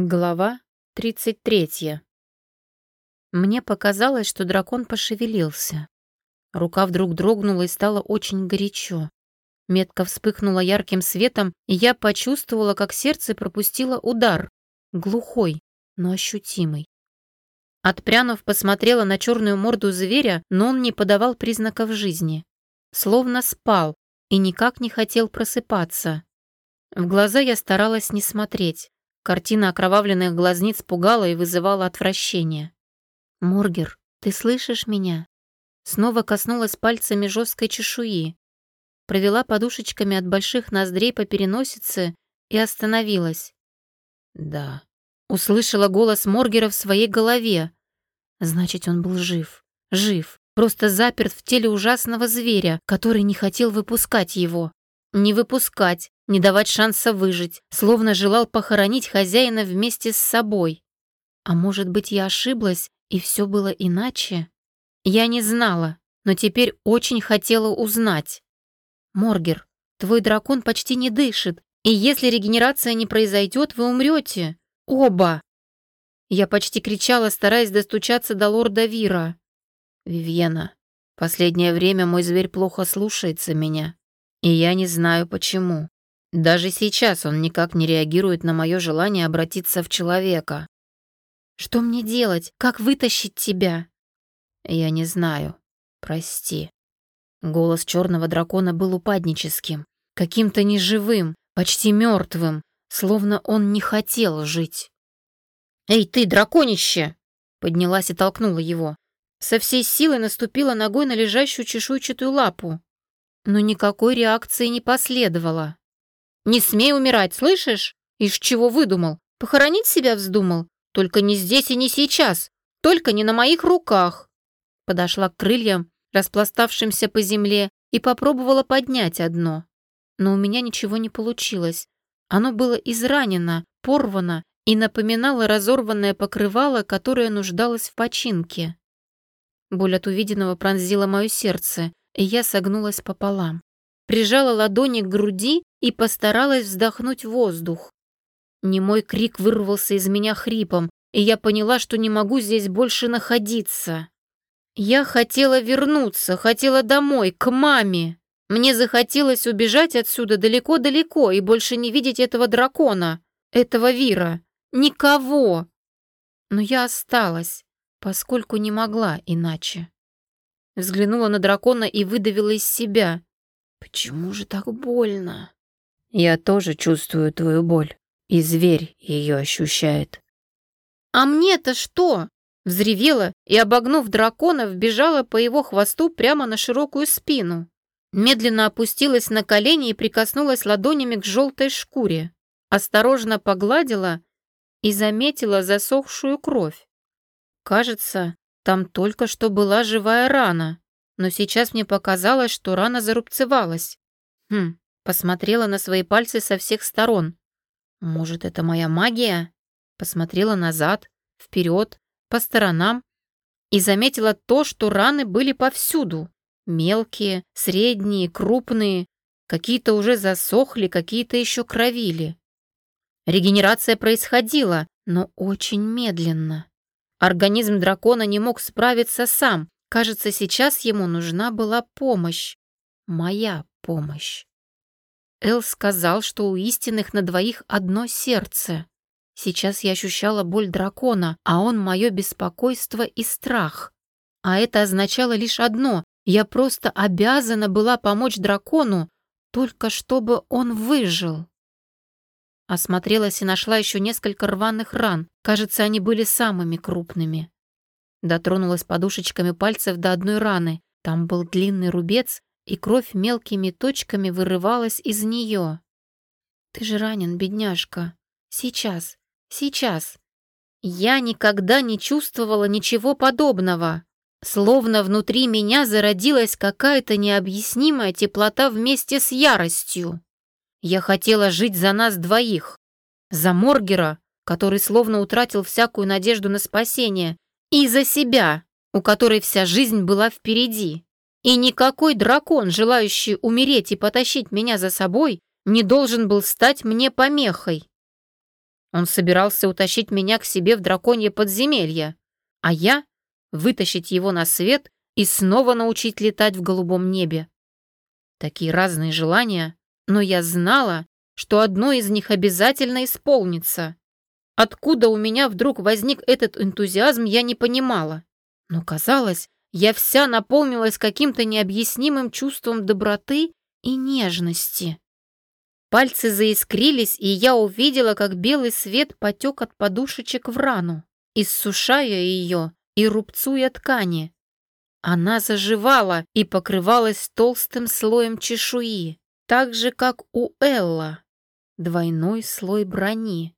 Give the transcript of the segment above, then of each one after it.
Глава 33. Мне показалось, что дракон пошевелился. Рука вдруг дрогнула и стало очень горячо. Метка вспыхнула ярким светом, и я почувствовала, как сердце пропустило удар. Глухой, но ощутимый. Отпрянув, посмотрела на черную морду зверя, но он не подавал признаков жизни. Словно спал и никак не хотел просыпаться. В глаза я старалась не смотреть. Картина окровавленных глазниц пугала и вызывала отвращение. «Моргер, ты слышишь меня?» Снова коснулась пальцами жесткой чешуи. Провела подушечками от больших ноздрей по переносице и остановилась. «Да». Услышала голос Моргера в своей голове. Значит, он был жив. Жив. Просто заперт в теле ужасного зверя, который не хотел выпускать его. Не выпускать, не давать шанса выжить, словно желал похоронить хозяина вместе с собой. А может быть, я ошиблась, и все было иначе? Я не знала, но теперь очень хотела узнать. Моргер, твой дракон почти не дышит, и если регенерация не произойдет, вы умрете. Оба! Я почти кричала, стараясь достучаться до лорда Вира. «Вивьена, последнее время мой зверь плохо слушается меня, и я не знаю почему. Даже сейчас он никак не реагирует на мое желание обратиться в человека. Что мне делать? Как вытащить тебя? Я не знаю. Прости. Голос черного дракона был упадническим, каким-то неживым, почти мертвым, словно он не хотел жить. «Эй, ты, драконище!» Поднялась и толкнула его. Со всей силой наступила ногой на лежащую чешуйчатую лапу. Но никакой реакции не последовало. Не смей умирать, слышишь? Ишь чего выдумал? Похоронить себя вздумал? Только не здесь и не сейчас. Только не на моих руках. Подошла к крыльям, распластавшимся по земле, и попробовала поднять одно. Но у меня ничего не получилось. Оно было изранено, порвано и напоминало разорванное покрывало, которое нуждалось в починке. Боль от увиденного пронзила мое сердце, и я согнулась пополам прижала ладони к груди и постаралась вздохнуть воздух. Немой крик вырвался из меня хрипом, и я поняла, что не могу здесь больше находиться. Я хотела вернуться, хотела домой, к маме. Мне захотелось убежать отсюда далеко-далеко и больше не видеть этого дракона, этого Вира, никого. Но я осталась, поскольку не могла иначе. Взглянула на дракона и выдавила из себя. Почему же так больно? Я тоже чувствую твою боль, и зверь ее ощущает. А мне-то что? Взревела и, обогнув дракона, вбежала по его хвосту прямо на широкую спину. Медленно опустилась на колени и прикоснулась ладонями к желтой шкуре. Осторожно погладила и заметила засохшую кровь. Кажется, там только что была живая рана но сейчас мне показалось, что рана зарубцевалась. Хм, посмотрела на свои пальцы со всех сторон. Может, это моя магия? Посмотрела назад, вперед, по сторонам и заметила то, что раны были повсюду. Мелкие, средние, крупные. Какие-то уже засохли, какие-то еще кровили. Регенерация происходила, но очень медленно. Организм дракона не мог справиться сам, Кажется, сейчас ему нужна была помощь. Моя помощь. Эл сказал, что у истинных на двоих одно сердце. Сейчас я ощущала боль дракона, а он мое беспокойство и страх. А это означало лишь одно — я просто обязана была помочь дракону, только чтобы он выжил. Осмотрелась и нашла еще несколько рваных ран. Кажется, они были самыми крупными. Дотронулась подушечками пальцев до одной раны. Там был длинный рубец, и кровь мелкими точками вырывалась из нее. «Ты же ранен, бедняжка. Сейчас, сейчас». Я никогда не чувствовала ничего подобного. Словно внутри меня зародилась какая-то необъяснимая теплота вместе с яростью. Я хотела жить за нас двоих. За Моргера, который словно утратил всякую надежду на спасение, и за себя, у которой вся жизнь была впереди. И никакой дракон, желающий умереть и потащить меня за собой, не должен был стать мне помехой. Он собирался утащить меня к себе в драконье подземелье, а я — вытащить его на свет и снова научить летать в голубом небе. Такие разные желания, но я знала, что одно из них обязательно исполнится. Откуда у меня вдруг возник этот энтузиазм, я не понимала. Но казалось, я вся наполнилась каким-то необъяснимым чувством доброты и нежности. Пальцы заискрились, и я увидела, как белый свет потек от подушечек в рану, иссушая ее и рубцуя ткани. Она заживала и покрывалась толстым слоем чешуи, так же, как у Элла. Двойной слой брони.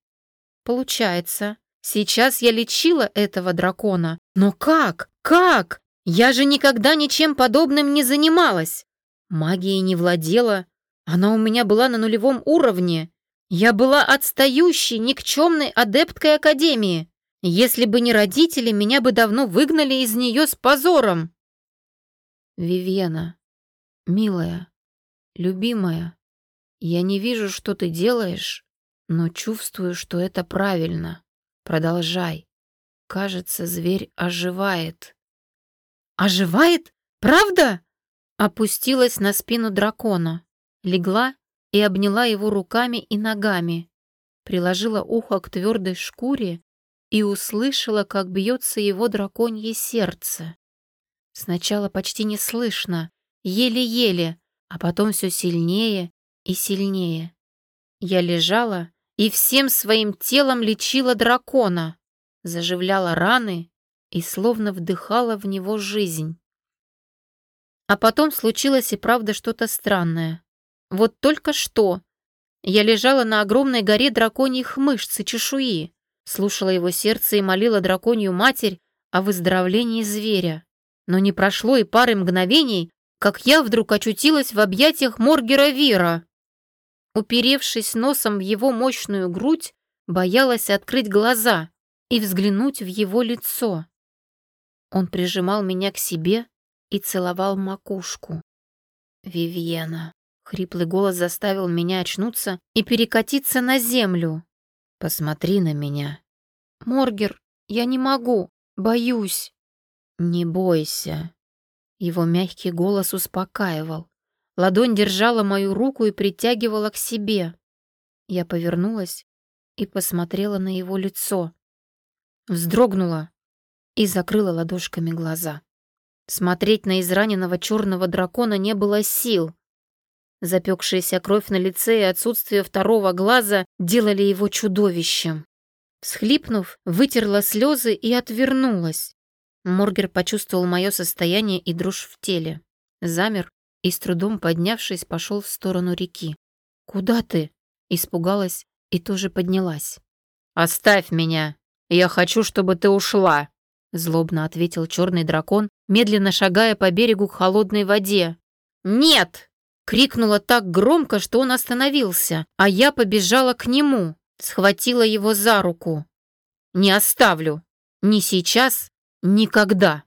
Получается, сейчас я лечила этого дракона. Но как? Как? Я же никогда ничем подобным не занималась. Магией не владела. Она у меня была на нулевом уровне. Я была отстающей, никчемной адепткой Академии. Если бы не родители, меня бы давно выгнали из нее с позором. Вивена, милая, любимая, я не вижу, что ты делаешь, но чувствую, что это правильно. Продолжай. Кажется, зверь оживает. Оживает? Правда? Опустилась на спину дракона, легла и обняла его руками и ногами, приложила ухо к твердой шкуре и услышала, как бьется его драконье сердце. Сначала почти не слышно, еле-еле, а потом все сильнее и сильнее. Я лежала и всем своим телом лечила дракона, заживляла раны и словно вдыхала в него жизнь. А потом случилось и правда что-то странное. Вот только что я лежала на огромной горе драконьих мышц и чешуи, слушала его сердце и молила драконью матерь о выздоровлении зверя. Но не прошло и пары мгновений, как я вдруг очутилась в объятиях Моргера Вира. Уперевшись носом в его мощную грудь, боялась открыть глаза и взглянуть в его лицо. Он прижимал меня к себе и целовал макушку. «Вивьена!» — хриплый голос заставил меня очнуться и перекатиться на землю. «Посмотри на меня!» «Моргер, я не могу, боюсь!» «Не бойся!» Его мягкий голос успокаивал. Ладонь держала мою руку и притягивала к себе. Я повернулась и посмотрела на его лицо. Вздрогнула, и закрыла ладошками глаза. Смотреть на израненного черного дракона не было сил. Запекшаяся кровь на лице и отсутствие второго глаза делали его чудовищем. Всхлипнув, вытерла слезы и отвернулась. Моргер почувствовал мое состояние и дрожь в теле. Замер и, с трудом поднявшись, пошел в сторону реки. «Куда ты?» — испугалась и тоже поднялась. «Оставь меня! Я хочу, чтобы ты ушла!» Злобно ответил черный дракон, медленно шагая по берегу к холодной воде. «Нет!» — крикнула так громко, что он остановился, а я побежала к нему, схватила его за руку. «Не оставлю! Ни сейчас, никогда!»